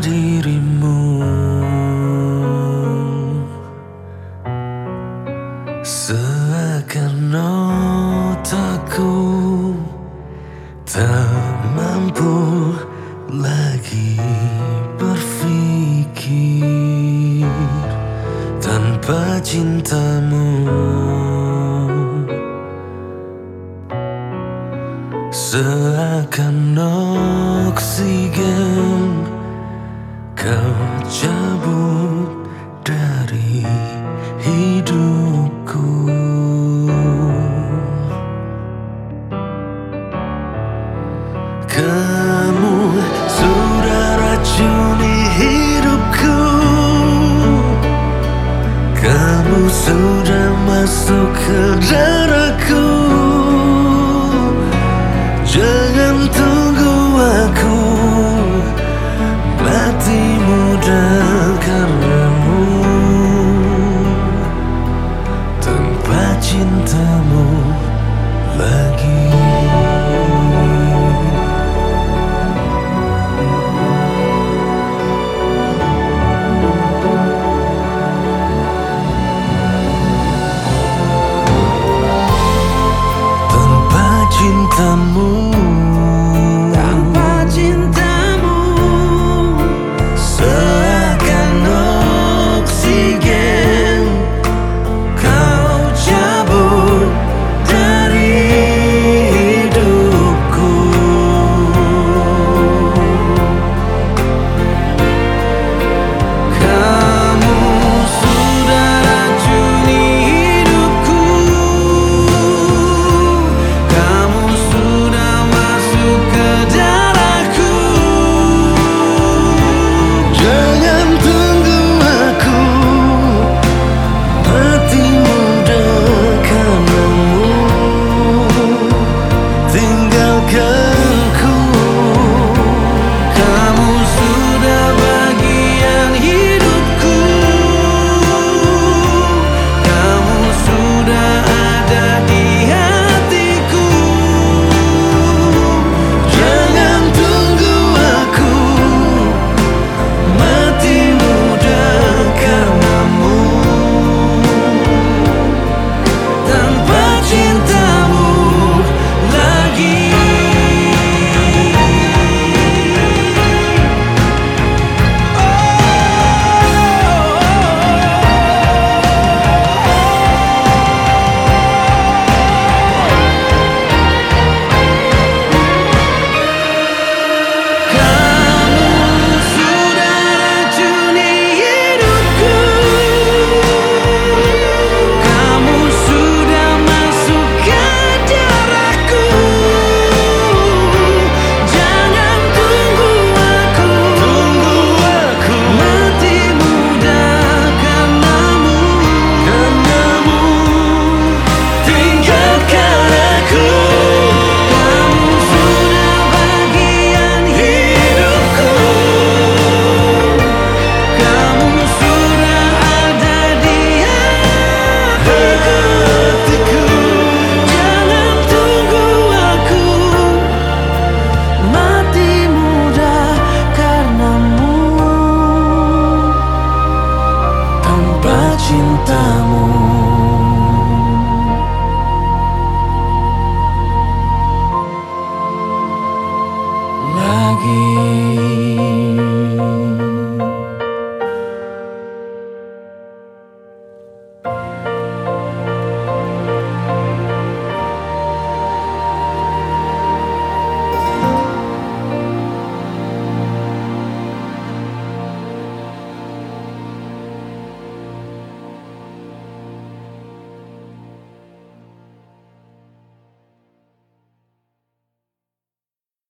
dirimu? Seakan otakku tak mampu lagi berpikir tanpa cintamu. Seakan oksigen kau cabut dari hidupku. Kamu sudah racuni hidupku. Kamu sudah masuk ke darahku. Jangan tunggu aku cintamu lagi cintamu lagi.